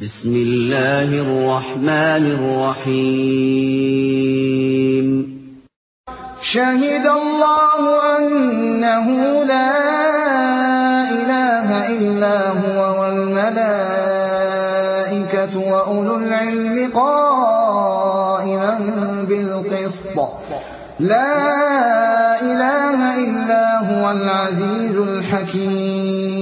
بسم الله الرحمن الرحيم. شهد الله أنه لا إله إلا هو والملائكة وأولو العلم قائما بالقسط. لا إله إلا هو العزيز الحكيم.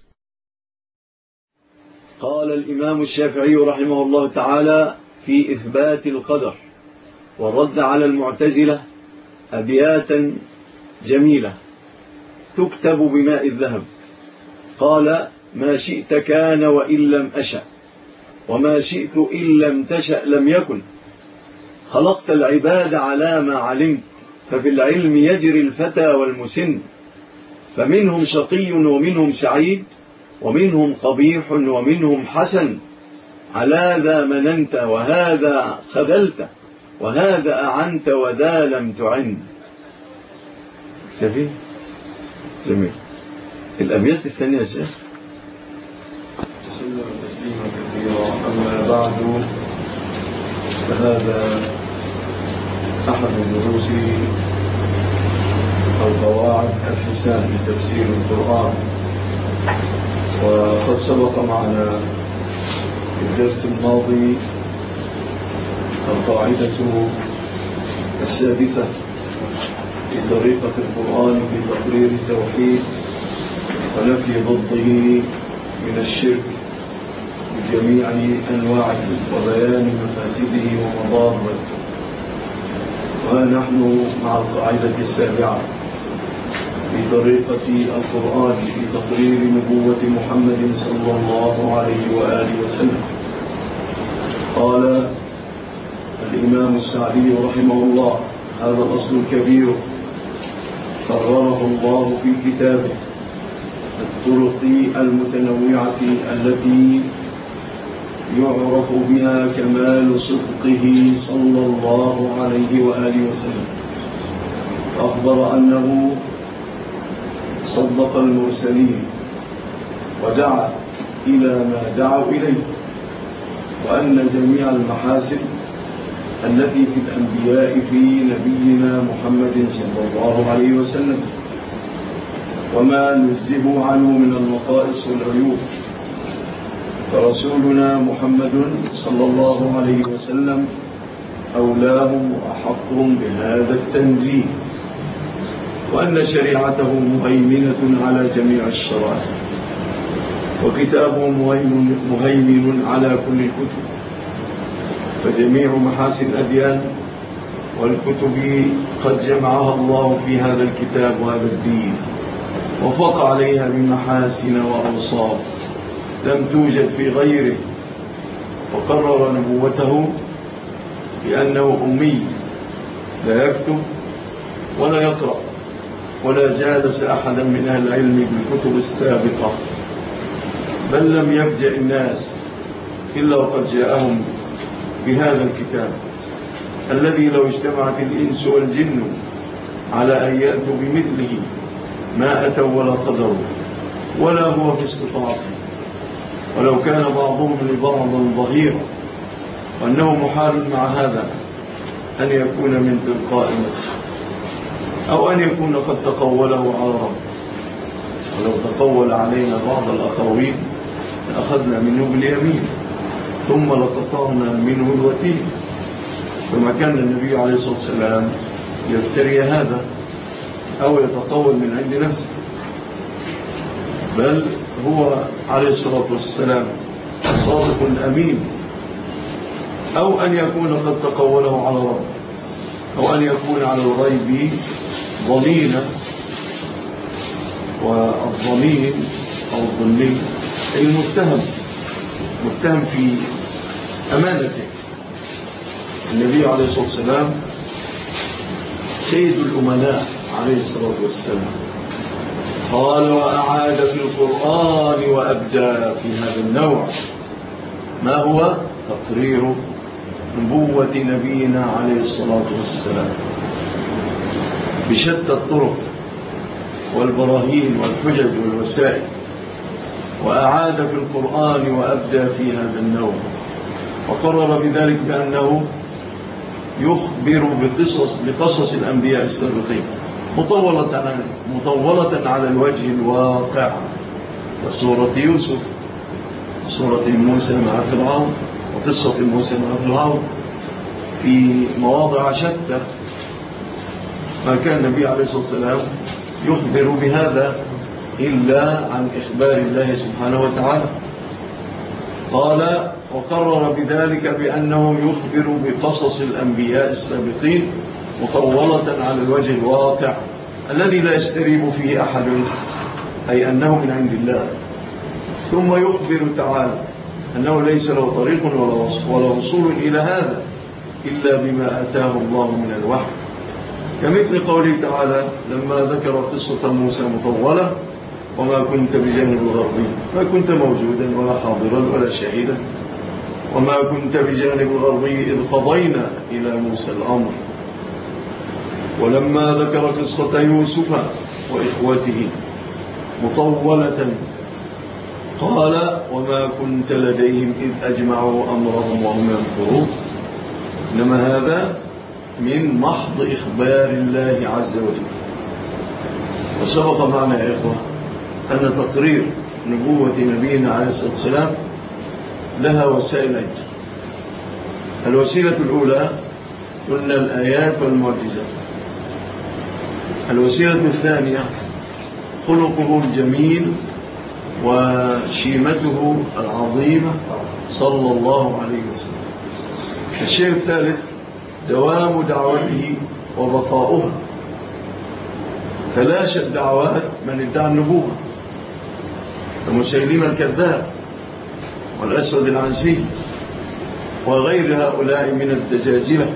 قال الإمام الشافعي رحمه الله تعالى في إثبات القدر والرد على المعتزلة أبياتا جميلة. تكتب بماء الذهب. قال ما شئت كان وإن لم أشأ وما شئت إن لم تشأ لم يكن. خلقت العباد على ما علمت ففي العلم يجري الفتى والمسن. فمنهم شقي ومنهم سعيد ومنهم قبيح ومنهم حسن. على ذا مننت وهذا خذلت وهذا أعنت وذا لم تعن. جميل جميل. الأبيات الثانية يا شيخ. تسليما كثيرا. أما بعد فهذا أحد دروس أو قواعد الحسان لتفسير القرآن. وقد سبق معنا في الدرس الماضي القاعدة السادسة في طريقة القرآن في تقرير التوحيد ونفي ضده من الشرك بجميع أنواعه وبيان مفاسده ومضارته وها نحن مع القاعدة السابعة. في طريقة القرآن في تقرير نبوة محمد صلى الله عليه وآله وسلم. قال الإمام السعدي رحمه الله هذا الأصل الكبير قرره الله في كتابه الطرق المتنوعة التي يعرف بها كمال صدقه صلى الله عليه وآله وسلم. أخبر أنه صدق المرسلين ودعا إلى ما دعوا إليه وأن جميع المحاسن التي في الأنبياء في نبينا محمد صلى الله عليه وسلم وما نزهوا عنه من النقائص والعيوب فرسولنا محمد صلى الله عليه وسلم أولاهم وأحقهم بهذا التنزيه. وأن شريعته مهيمنة على جميع الشرائع وكتابه مهيمن على كل الكتب فجميع محاسن الأديان والكتب قد جمعها الله في هذا الكتاب وهذا الدين وفق عليها بمحاسن وأوصاف لم توجد في غيره وقرر نبوته بأنه أمي لا يكتب ولا يقرأ. ولا جالس أحدا من أهل العلم بالكتب السابقة. بل لم يفجأ الناس إلا وقد جاءهم بهذا الكتاب الذي لو اجتمعت الإنس والجن على أن يأتوا بمثله ما أتوا ولا قدروا ولا هو في استطاعته ولو كان بعضهم لبعض ظهيرا وأنه محال مع هذا أن يكون من تلقاء نفسه أو أن يكون قد تقوله على رب ولو تقول علينا بعض الأقاويل لأخذنا منه باليمين ثم لقطعنا منه الوتين. فما كان النبي عليه الصلاة والسلام يفتري هذا أو يتقول من عند نفسه. بل هو عليه الصلاة والسلام صادق أمين. أو أن يكون قد تقوله على رب أو أن يكون على الغيب ضمينا والضمين أو الضمين المتهم متهم في أمانته. النبي عليه الصلاة والسلام سيد الأمناء عليه الصلاة والسلام قال وأعاد في القرآن وأبدى في هذا النوع. ما هو؟ تقرير نبوة نبينا عليه الصلاة والسلام. بشتى الطرق والبراهين والحجج والوسائل وأعاد في القرآن وأبدى في هذا النوع وقرر بذلك بأنه يخبر بقصص, بقصص الأنبياء السابقين مطولة مطولة على الوجه الواقع. كسورة يوسف سورة موسى مع فرعون وقصة موسى مع فرعون في مواضع شتى. ما كان النبي عليه الصلاة والسلام يخبر بهذا إلا عن إخبار الله سبحانه وتعالى. قال وقرر بذلك بأنه يخبر بقصص الأنبياء السابقين مطولة على الوجه الواقع الذي لا يستريب فيه أحد أي أنه من عند الله. ثم يخبر تعالى أنه ليس له طريق ولا وصول إلى هذا إلا بما أتاه الله من الوحي. كمثل قوله تعالى لما ذكر قصة موسى مطولة وما كنت بجانب الغربي ما كنت موجودا ولا حاضرا ولا شهيدا وما كنت بجانب الغربي إذ قضينا إلى موسى الأمر. ولما ذكر قصة يوسف وإخوته مطولة قال وما كنت لديهم إذ أجمعوا أمرهم وهم ينفرون إنما هذا من محض إخبار الله عز وجل. وسبق معنا يا إخوة أن تقرير نبوة نبينا عليه الصلاة والسلام لها وسائل الوسيلة الأولى قلنا الآيات والمعجزات. الوسيلة الثانية خلقه الجميل وشيمته العظيمة صلى الله عليه وسلم. الشيء الثالث دوام دعوته وبقاؤها تلاشت دعوات من ادعى النبوة. كمسيلمة الكذاب والأسود العنسي وغير هؤلاء من الدجاجلة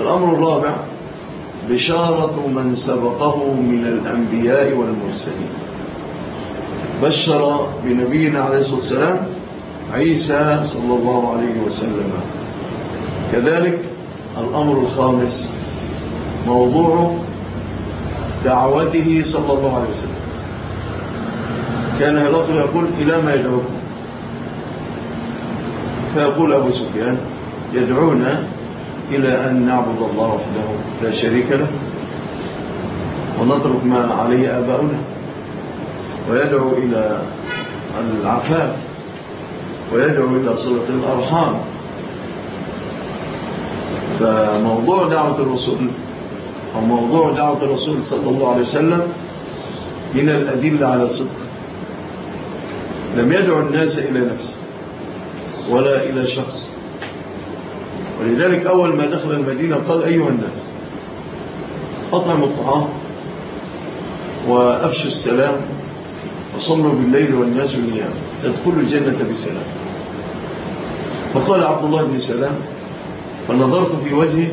الأمر الرابع بشارة من سبقه من الأنبياء والمرسلين. بشر بنبينا عليه الصلاة والسلام عيسى صلى الله عليه وسلم. كذلك الأمر الخامس موضوع دعوته صلى الله عليه وسلم. كان هرقل يقول إلى ما يدعوكم فيقول أبو سفيان يدعونا إلى أن نعبد الله وحده لا شريك له ونترك ما عليه آباؤنا. ويدعو إلى العفاف ويدعو إلى صلة الأرحام. فموضوع دعوة الرسول أو موضوع دعوة الرسول صلى الله عليه وسلم من الأدلة على الصدق. لم يدعو الناس إلى نفسه ولا إلى شخص. ولذلك أول ما دخل المدينة قال أيها الناس أطعموا الطعام وأفشوا السلام وصلوا بالليل والناس نيام ادخلوا الجنة بسلام. فقال عبد الله بن سلام فنظرت في وجهه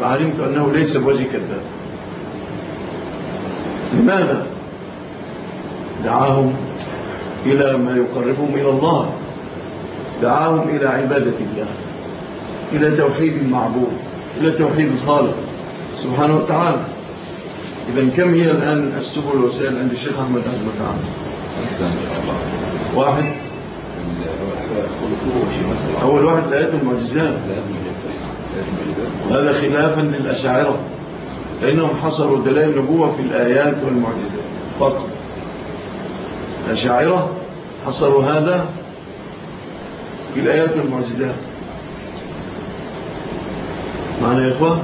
فعلمت أنه ليس بوجه كذاب. لماذا؟ دعاهم إلى ما يقربهم إلى الله. دعاهم إلى عبادة الله إلى توحيد المعبود إلى توحيد الخالق سبحانه وتعالى. إذا كم هي الآن السبل والوسائل عند الشيخ أحمد أحمد تعالى واحد. أول واحد الآيات المعجزات. وهذا خلافا للأشاعرة. فإنهم حصروا دلائل النبوة في الآيات والمعجزات فقط. الأشاعرة حصروا هذا في الآيات والمعجزات. معنا يا إخوة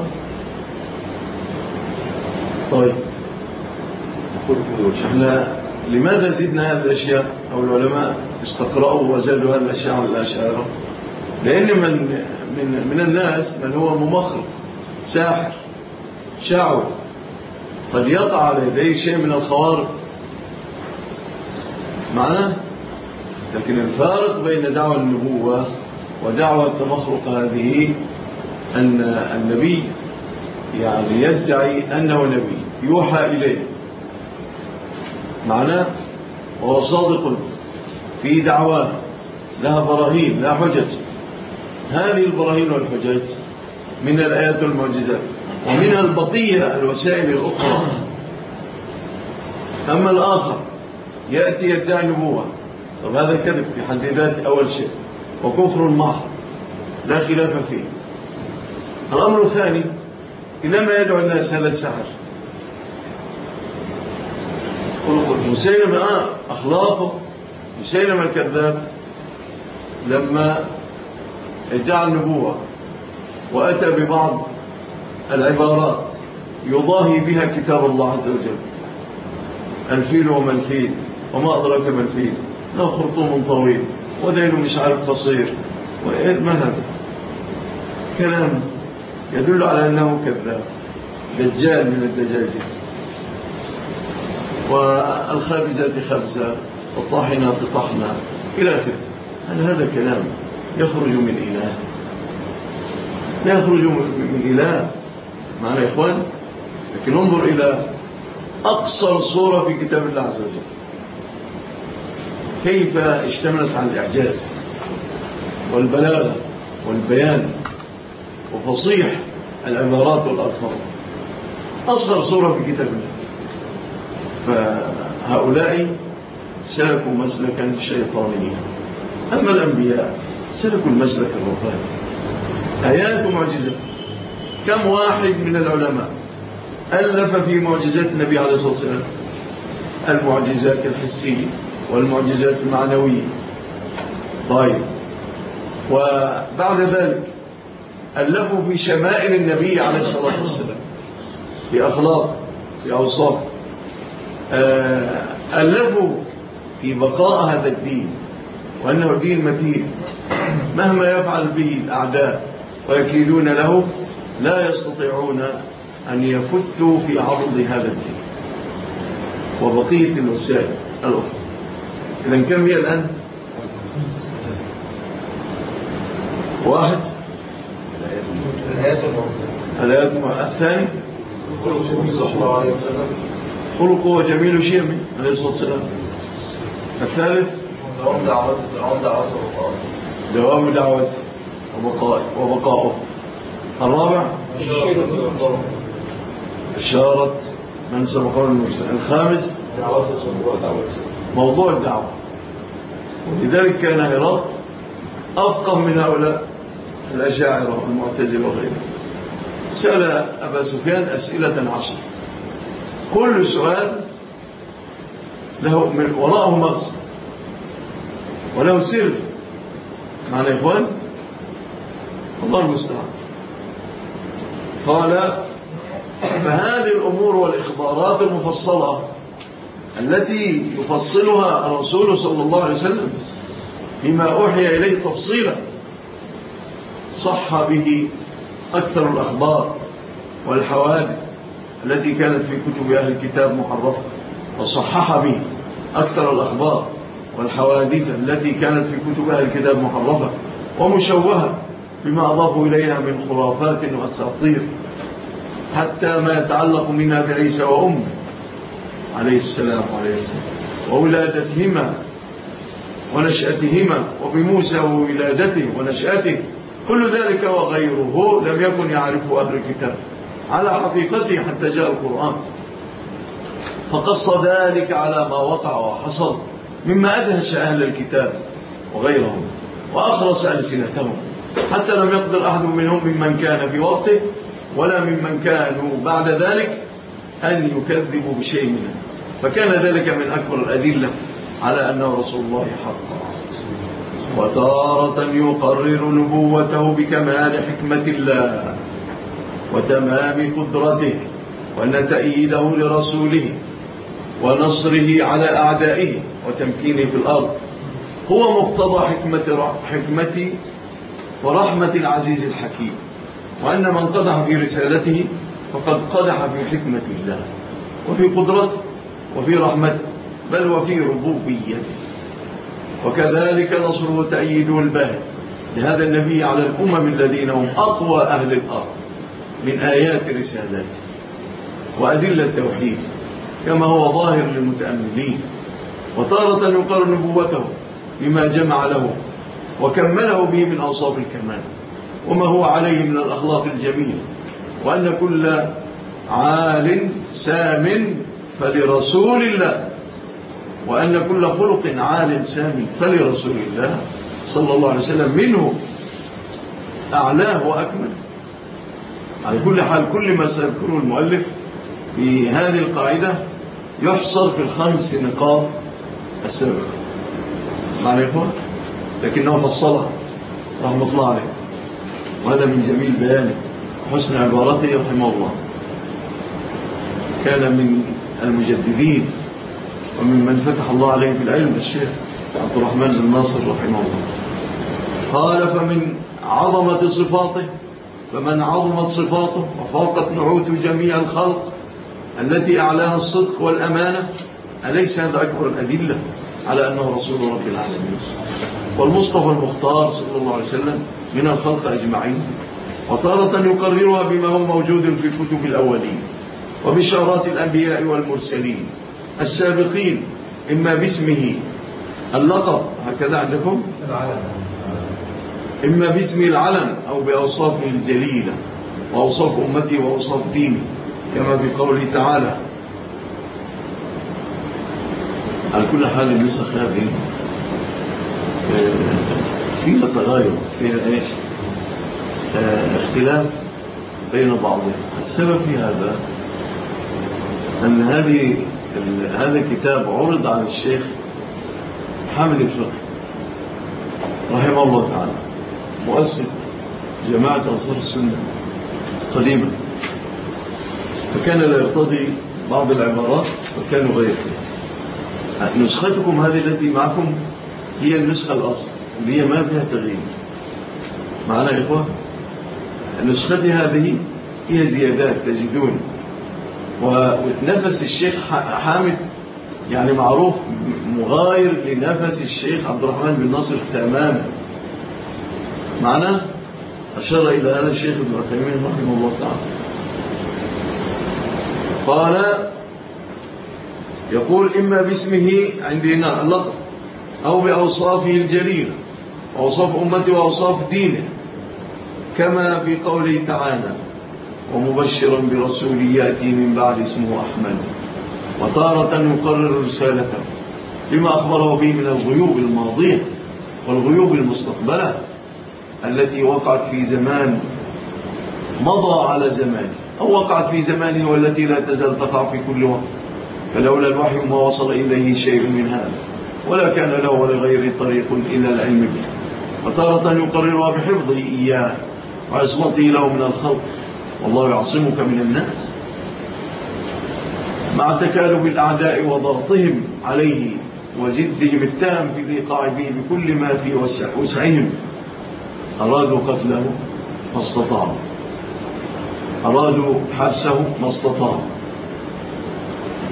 طيب. إحنا لماذا زدنا هذه الأشياء؟ أو العلماء استقرأوا وزادوا هذه الأشياء على الأشاعرة. لأن من, من, من الناس من هو ممخر ساحر شاعر قد يقع على يديه شيء من الخوارق. معنا لكن الفارق بين دعوة النبوة ودعوة المخلوق هذه أن النبي يعني يدعي أنه نبي يوحى إليه. معناه وهو صادق في دعواه لها براهين لها حجج. هذه البراهين والحجج من الآيات والمعجزات ومنها البقية الوسائل الأخرى. أما الآخر يأتي يدعي نبوة طب هذا كذب في حد ذاته أول شيء. وكفر محض لا خلاف فيه. الأمر الثاني إنما يدعو الناس هذا السحر. مسيلمة آه أخلاقه مسيلمة الكذاب لما ادعى النبوة وأتى ببعض العبارات يضاهي بها كتاب الله عز وجل. الفيل وما الفيل وما أدرك ما الفيل له خرطوم طويل وذيل مش عارف قصير ما هذا؟ كلام يدل على أنه كذاب دجال من الدجاجة والخابزات خبزة والطاحنات طحنا إلى آخره. هل هذا كلام؟ يخرج من إله. لا يخرج من إله. معنا يا إخوان؟ لكن انظر إلى أقصر صورة في كتاب الله عز وجل. كيف اشتملت على الإعجاز والبلاغة والبيان وفصيح العبارات والألفاظ. أصغر صورة في كتاب الله. فهؤلاء سلكوا مسلكا شيطانيا. أما الأنبياء سلكوا المسلك الرباني آيات ومعجزات كم واحد من العلماء ألف في معجزات النبي عليه الصلاة والسلام؟ المعجزات الحسية والمعجزات المعنوية. طيب. وبعد ذلك ألفوا في شمائل النبي عليه الصلاة والسلام. في أخلاق في أوصاف آه، ألفوا في بقاء هذا الدين. وأنه دين متين. مهما يفعل به الأعداء ويكيدون له لا يستطيعون أن يفتوا في عرض هذا الدين. وبقية الوسائل الأخرى. إذن كم هي الآن؟ واحد. الآيات الثاني. خلقه وجميل شيمي عليه الصلاة والسلام. الثالث. دوام دعوته دوام دعوته دوام دعوته وبقائه. وبقائه. الرابع؟ إشارة من سبق المرسل الخامس؟ موضوع الدعوة. لذلك كان هرقل أفقه من هؤلاء الأشاعرة والمعتزلة وغيرهم. سأل أبا سفيان أسئلة عشر. كل سؤال له من وراءه مغزى. وله سر. معنا يا إخوان الله المستعان. قال فهذه الأمور والإخبارات المفصلة التي يفصلها الرسول صلى الله عليه وسلم بما أوحي إليه تفصيلا صح به أكثر الأخبار والحوادث التي كانت في كتب أهل الكتاب محرفة وصحح به أكثر الأخبار. والحوادث التي كانت في كتب أهل الكتاب محرفة ومشوهة بما أضافوا إليها من خرافات وأساطير حتى ما يتعلق منها بعيسى وأمه عليه السلام وعليه السلام وولادتهما ونشأتهما وبموسى وولادته ونشأته كل ذلك وغيره لم يكن يعرفه أهل الكتاب على حقيقته حتى جاء القرآن. فقص ذلك على ما وقع وحصل. مما أدهش أهل الكتاب وغيرهم وأخرس ألسنتهم. حتى لم يقدر أحد منهم ممن كان في وقته ولا ممن كانوا بعد ذلك أن يكذبوا بشيء منه. فكان ذلك من أكبر الأدلة على أنه رسول الله حقا. وتارة يقرر نبوته بكمال حكمة الله وتمام قدرته وأن تأييده لرسوله ونصره على أعدائه وتمكينه في الأرض. هو مقتضى حكمة, حكمة ورحمة العزيز الحكيم. وأن من قدح في رسالته فقد قدح في حكمة الله. وفي قدرته وفي رحمته بل وفي ربوبيته. وكذلك نصره وتأييده الباهر لهذا النبي على الأمم الذين هم أقوى أهل الأرض من آيات رسالته وأدلة توحيد كما هو ظاهر للمتأملين. وتارة يقر نبوته بما جمع له وكمله به من أوصاف الكمال. وما هو عليه من الأخلاق الجميلة وأن كل عال سام فلرسول الله. وأن كل خلق عال سام فلرسول الله. صلى الله عليه وسلم منه أعلاه وأكمل. على كل حال كل ما سيذكره المؤلف في هذه القاعدة يحصر في الخمس نقاط السابقة معنى يا إخوان؟ لكنه فصلها رحمة الله عليه. وهذا من جميل بيانه وحسن عبارته رحمه الله. كان من المجددين ومن من فتح الله عليه في العلم الشيخ عبد الرحمن بن ناصر رحمه الله. قال فمن عظمة صفاته فمن عظمت صفاته وفاقت نعوت جميع الخلق التي أعلاها الصدق والأمانة أليس هذا أكبر الأدلة على أنه رسول رب العالمين؟ والمصطفى المختار صلى الله عليه وسلم من الخلق أجمعين وتارة يقررها بما هو موجود في كتب الأولين وبشارات الأنبياء والمرسلين السابقين إما باسمه اللقب هكذا عندكم؟ إما باسم العلم أو بأوصافه الجليلة وأوصاف أمته وأوصاف دينه كما في قوله تعالى. على كل حال النسخ هذه آه، فيها تغاير فيها إيش؟ آه، اختلاف بين بعضها السبب في هذا أن هذه هذا الكتاب عرض على الشيخ حامد الفقه رحمه الله تعالى مؤسس جماعة أنصار السنة قديما. فكان لا يرتضي بعض العبارات وكانوا غير. نسختكم هذه التي معكم هي النسخة الأصل اللي هي ما فيها تغيير. معنا يا إخوة؟ نسختي هذه فيها زيادات تجدون. ونفس الشيخ حامد يعني معروف مغاير لنفس الشيخ عبد الرحمن بن ناصر تماما. معنا؟ أشار إلى هذا الشيخ ابن عثيمين رحمه الله تعالى. قال يقول إما باسمه عندنا اللقب أو بأوصافه الجليلة أوصاف أمته وأوصاف دينه كما في قوله تعالى ومبشرا برسول يأتي من بعد اسمه أحمد وتارة يقرر رسالته بما أخبره به من الغيوب الماضية والغيوب المستقبلة التي وقعت في زمان مضى على زمانه. أو وقعت في زمانه والتي لا تزال تقع في كل وقت. فلولا الوحي ما وصل إليه شيء من هذا. ولا كان له ولغير طريق إلى العلم به. وتارة يقررها بحفظه إياه وعصمته له من الخلق. والله يعصمك من الناس. مع تكالب الأعداء وضغطهم عليه وجدهم التام في الإيقاع به بكل ما في وسعهم أرادوا قتله ما استطاعوا أرادوا حبسه ما استطاعوا.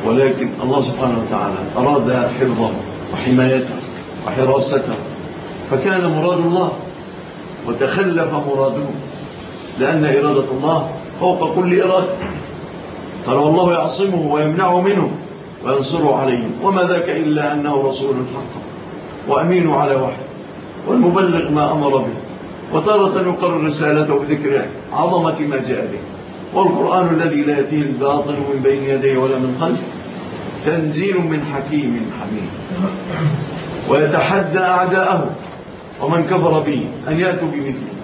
ولكن الله سبحانه وتعالى أراد حفظه وحمايته وحراسته. فكان مراد الله وتخلف مراده لأن إرادة الله فوق كل إرادة. قال والله يعصمه ويمنعه منه وينصره عليهم وما ذاك إلا أنه رسول حق وأمين على وحي والمبلغ ما أمر به. وتارة يقرر رسالته بذكر عظمة ما جاء به والقرآن الذي لا يأتيه الباطل من بين يديه ولا من خلفه. تنزيل من حكيم حميد. ويتحدى أعداءه ومن كفر به أن يأتوا بمثله.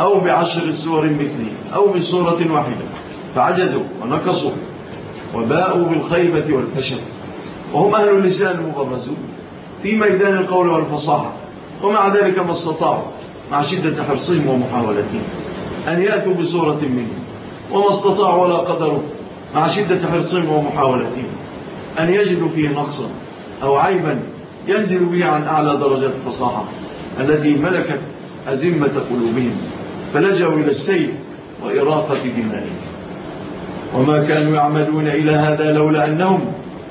أو بعشر سور مثله. أو بسورة واحدة. فعجزوا ونكصوا. وباءوا بالخيبة والفشل. وهم أهل اللسان المبرزون في ميدان القول والفصاحة. ومع ذلك ما استطاعوا. مع شدة حرصهم ومحاولتهم. أن يأتوا بسورة منه وما استطاعوا ولا قدروا مع شدة حرصهم ومحاولتهم. أن يجدوا فيه نقصا أو عيبا ينزل به عن أعلى درجات الفصاحة التي ملكت أزمة قلوبهم فلجأوا إلى السيف وإراقة دمائهم. وما كانوا يعملون إلى هذا لولا أنهم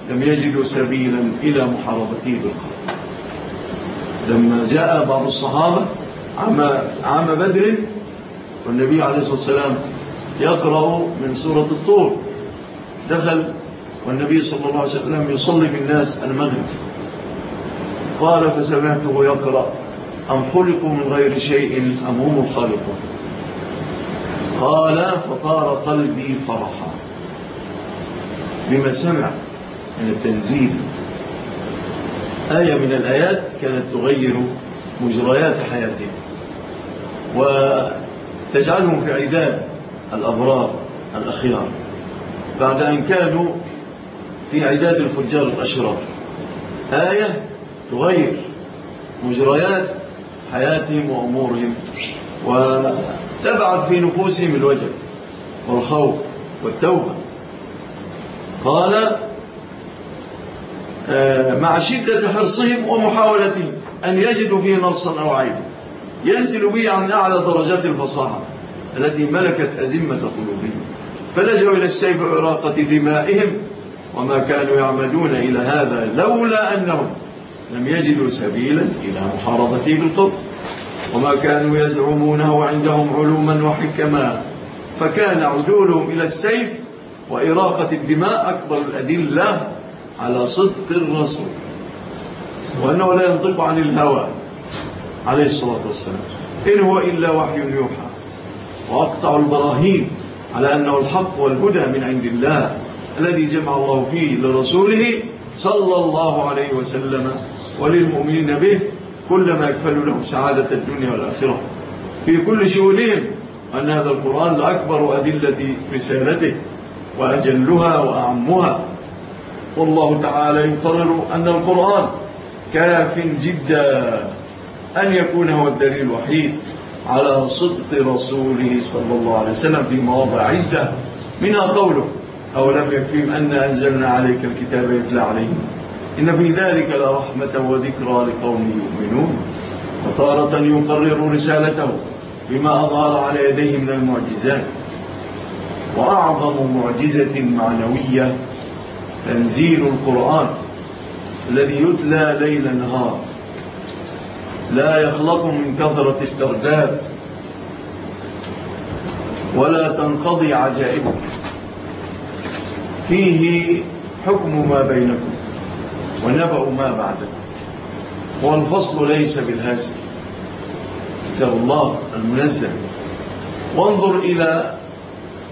لم يجدوا سبيلا إلى محاربته بالقلب لما جاء بعض الصحابة عام بدر والنبي عليه الصلاة والسلام يقرأ من سورة الطور. دخل والنبي صلى الله عليه وسلم يصلي بالناس المغرب. قال فسمعته يقرأ أم خلقوا من غير شيء أم هم الخالقون؟ قال فطار قلبي فرحا. بما سمع من التنزيل. آية من الآيات كانت تغير مجريات حياتهم وتجعلهم في عداد الأبرار الأخيار بعد أن كانوا في عداد الفجار الأشرار. آية تغير مجريات حياتهم وأمورهم وتبعث في نفوسهم الوجل والخوف والتوبة. قال آه، مع شدة حرصهم ومحاولتهم أن يجدوا فيه نصا أو عيبا ينزل به عن أعلى درجات الفصاحة التي ملكت أزمة قلوبهم. فلجوا إلى السيف وإراقة دمائهم وما كانوا يعملون إلى هذا لولا أنهم لم يجدوا سبيلا إلى محاربته بالقرب وما كانوا يزعمونه عندهم علوما وحكما. فكان عدولهم إلى السيف وإراقة الدماء أكبر الأدلة على صدق الرسول. وأنه لا ينطق عن الهوى. عليه الصلاة والسلام. إن هو إلا وحي يوحى. وأقطع البراهين على أنه الحق والهدى من عند الله الذي جمع الله فيه لرسوله صلى الله عليه وسلم وللمؤمنين به كل ما يكفل لهم سعادة الدنيا والآخرة. في كل شؤونهم أن هذا القرآن لأكبر أدلة رسالته وأجلها وأعمها. والله تعالى يقرر أن القرآن كاف جدا. أن يكون هو الدليل الوحيد على صدق رسوله صلى الله عليه وسلم في مواضع عدة. منها قوله أولم يكفيهم أن أنزلنا عليك الكتاب يتلى عليهم؟ إن في ذلك لرحمة وذكرى لقوم يؤمنون. وتارة يقرر رسالته بما أظهر على يديه من المعجزات. وأعظم معجزة معنوية تنزيل القرآن الذي يتلى ليل نهار. لا يخلق من كثرة الترداد ولا تنقضي عجائبه فيه حكم ما بينكم ونبأ ما بعدكم والفصل ليس بالهزل. كتاب الله المنزل. وانظر إلى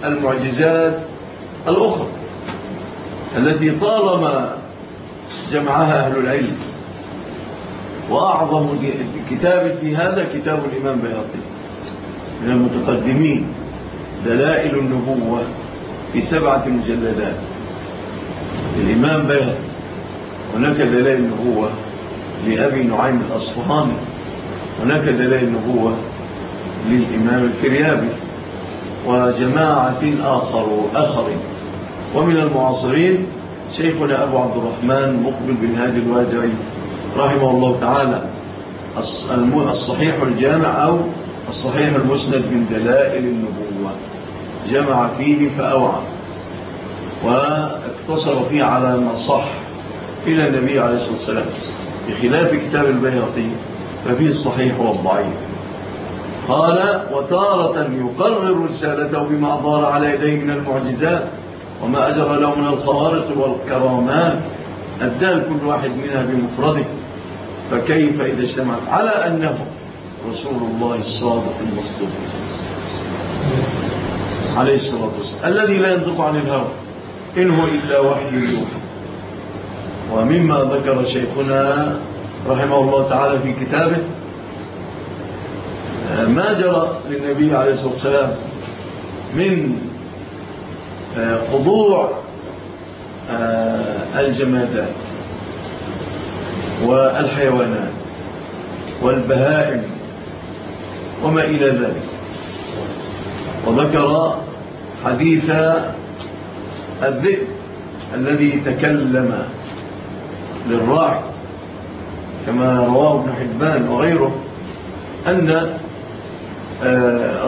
المعجزات الأخرى التي طالما جمعها أهل العلم. وأعظم كتاب في هذا كتاب الإمام بيهقي. من المتقدمين. دلائل النبوة في سبعة مجلدات. الإمام بيهقي. هناك دلائل النبوة لأبي نعيم الأصفهاني. هناك دلائل النبوة للإمام الفريابي. وجماعة آخر آخرين ومن المعاصرين شيخنا أبو عبد الرحمن مقبل بن هادي الوادعي. رحمه الله تعالى الصحيح الجامع أو الصحيح المسند من دلائل النبوة. جمع فيه فأوعى. واقتصر فيه على ما صح إلى النبي عليه الصلاة والسلام. بخلاف كتاب البيهقي ففيه الصحيح والضعيف. قال وتارة يقرر رسالته بما أظهر على يديه من المعجزات وما أجر له من الخوارق والكرامات أدى كل واحد منها بمفرده فكيف إذا اجتمعت على أنه رسول الله الصادق المصدوق. عليه الصلاة والسلام. الذي لا ينطق عن الهوى إن هو إلا وحي يوحى. ومما ذكر شيخنا رحمه الله تعالى في كتابه ما جرى للنبي عليه الصلاة والسلام من خضوع الجمادات والحيوانات والبهائم وما إلى ذلك. وذكر حديث الذئب الذي تكلم للراعي كما رواه ابن حبان وغيره أن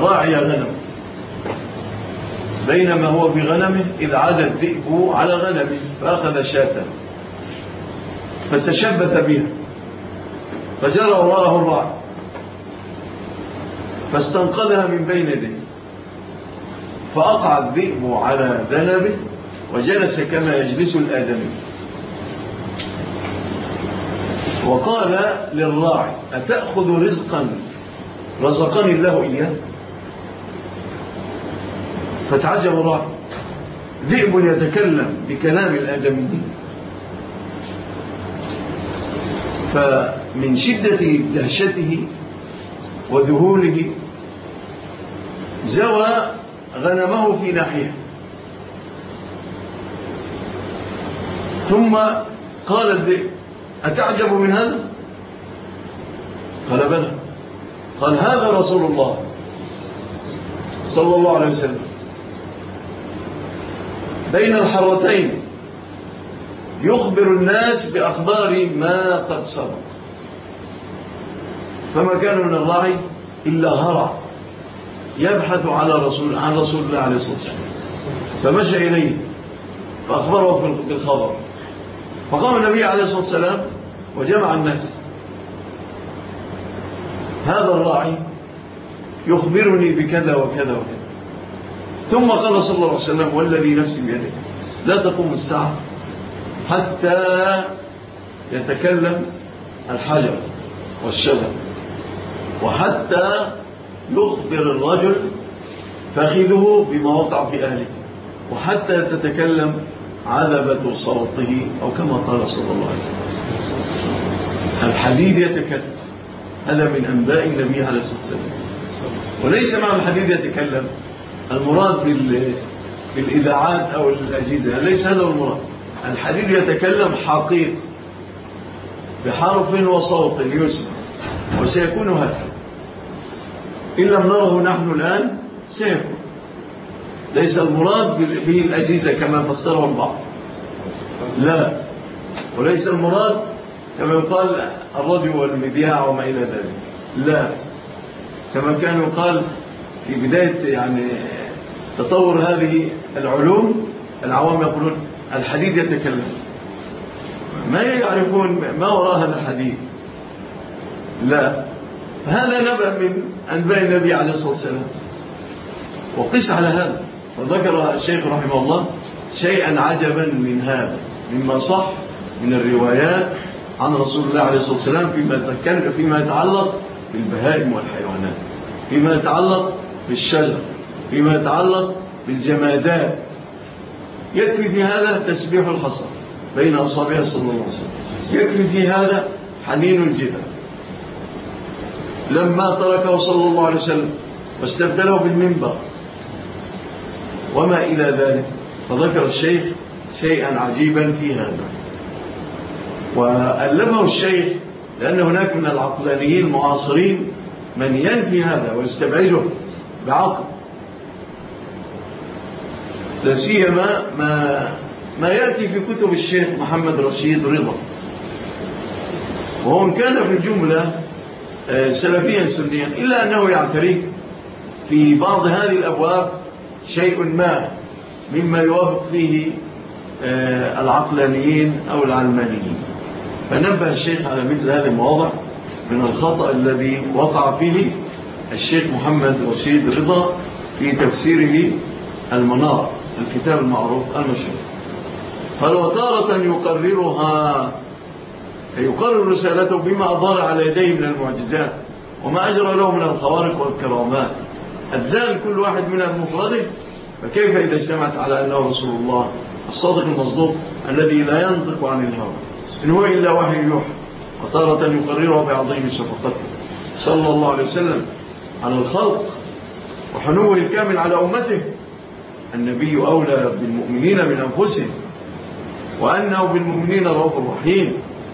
راعي غنم. بينما هو بغنمه إذ عاد الذئب على غنمه فأخذ شاة فتشبث بها فجرى وراءه الراعي فاستنقذها من بين يديه فأقع الذئب على ذنبه وجلس كما يجلس الآدمي وقال للراعي أتأخذ رزقا رزقني الله إياه؟ فتعجب الراعي ذئب يتكلم بكلام الآدميين. فمن شدة دهشته وذهوله زوى غنمه في ناحية. ثم قال الذئب أتعجب من هذا؟ قال بلى. قال هذا رسول الله صلى الله عليه وسلم. بين الحرتين. يخبر الناس بأخبار ما قد سبق. فما كان من الراعي إلا هرع يبحث على رسول عن رسول الله عليه الصلاة والسلام. فمشى إليه فأخبره بالخبر فقام النبي عليه الصلاة والسلام وجمع الناس. هذا الراعي يخبرني بكذا وكذا وكذا. ثم قال صلى الله عليه وسلم والذي نفسي بيده. لا تقوم الساعة حتى يتكلم الحجر والشجر وحتى يخبر الرجل فخذه بما وقع في أهله وحتى تتكلم عذبة صوته أو كما قال صلى الله عليه وسلم. الحديد يتكلم هذا من أنباء النبي عليه الصلاة والسلام. وليس مع الحديد يتكلم المراد بال... بالإذاعات أو الأجهزة ليس هذا هو المراد. الحديد يتكلم حقيقة بحرف وصوت يسمع وسيكون هذا إن لم نره نحن الآن سيكون. ليس المراد به الأجهزة كما فسره البعض. لا. وليس المراد كما يقال الراديو والمذياع وما إلى ذلك. لا. كما كان يقال في بداية يعني تطور هذه العلوم العوام يقولون الحديد يتكلم. ما يعرفون ما وراء هذا الحديد. لا. هذا نبأ من أنباء النبي عليه الصلاة والسلام. وقس على هذا. وذكر الشيخ رحمه الله شيئا عجبا من هذا. مما صح من الروايات عن رسول الله عليه الصلاة والسلام فيما, فيما يتعلق بالبهائم والحيوانات فيما يتعلق بالشجر. فيما يتعلق بالجمادات. يكفي في هذا تسبيح الحصى بين أصابعه صلى الله عليه وسلم. يكفي في هذا حنين الجبال. لما تركه صلى الله عليه وسلم واستبدله بالمنبر وما إلى ذلك فذكر الشيخ شيئا عجيبا في هذا. وألمه الشيخ لأن هناك من العقلانيين المعاصرين من ينفي هذا ويستبعده بعقل. لا سيما ما ما يأتي في كتب الشيخ محمد رشيد رضا. وهو كان في الجملة سلفيا سنيا إلا أنه يعتري في بعض هذه الأبواب شيء ما مما يوافق فيه العقلانيين أو العلمانيين. فنبه الشيخ على مثل هذه المواضع من الخطأ الذي وقع فيه الشيخ محمد رشيد رضا في تفسيره المنار. الكتاب المعروف المشهور. قال وتارة يقررها يقرر رسالته بما أظهر على يديه من المعجزات وما أجرى له من الخوارق والكرامات. الدال كل واحد منها بمفرده فكيف إذا اجتمعت على أنه رسول الله الصادق المصدوق الذي لا ينطق عن الهوى؟ إن هو إلا وحي يوحى. وتارة يقررها بعظيم شفقته. صلى الله عليه وسلم على الخلق وحنوه الكامل على أمته. النبي أولى بالمؤمنين من أنفسهم وأنه بالمؤمنين رؤوف رحيم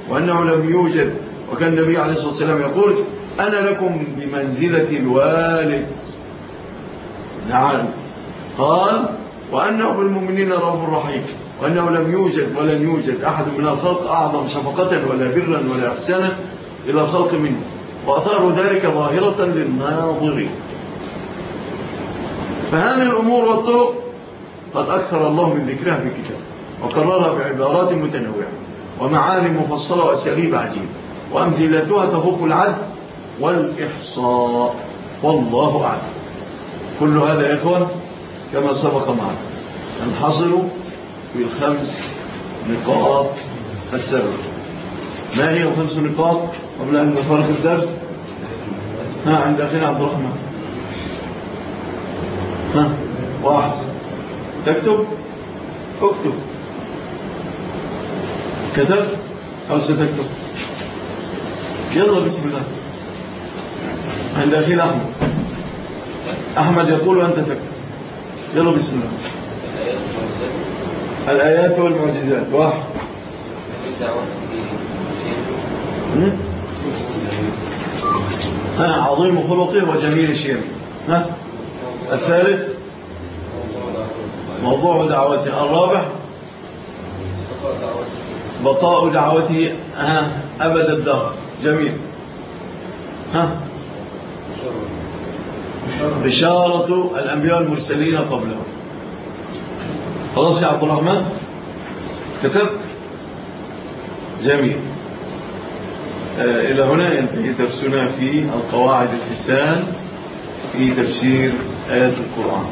وأنه لم يوجد. وكان النبي عليه الصلاة والسلام يقول أنا لكم بمنزلة الوالد. نعم. قال وأنه بالمؤمنين رؤوف رحيم وأنه لم يوجد ولن يوجد أحد من الخلق أعظم شفقة ولا برا ولا إحسانا إلى الخلق منه. وأثار ذلك ظاهرة للناظرين. فهذه الأمور والطرق قد أكثر الله من ذكرها في كتاب وكررها بعبارات متنوعة ومعاني مفصلة وأساليب عجيبة وأمثلتها تفوق العد والإحصاء والله أعلم. كل هذا يا إخوان كما سبق معنا ننحصر في الخمس نقاط السبب. ما هي الخمس نقاط؟ قبل أن نفرق الدرس. ها عند أخينا عبد الرحمن. ها واحد. تكتب؟ اكتب. كتبت أو ستكتب. يلا بسم الله. عند أخينا أحمد أحمد يقول وأنت تكتب. يلا بسم الله. الآيات والمعجزات. واحد. عظيم خلقه وجميل شيمه الثالث. موضوع دعوته الرابع بقاء دعوته ها أبد الدهر. جميل. ها. بشارة الأنبياء المرسلين قبله. خلاص يا عبد الرحمن؟ كتبت؟ جميل. آه إلى هنا ينتهي درسنا في القواعد الحسان في تفسير آيات القرآن.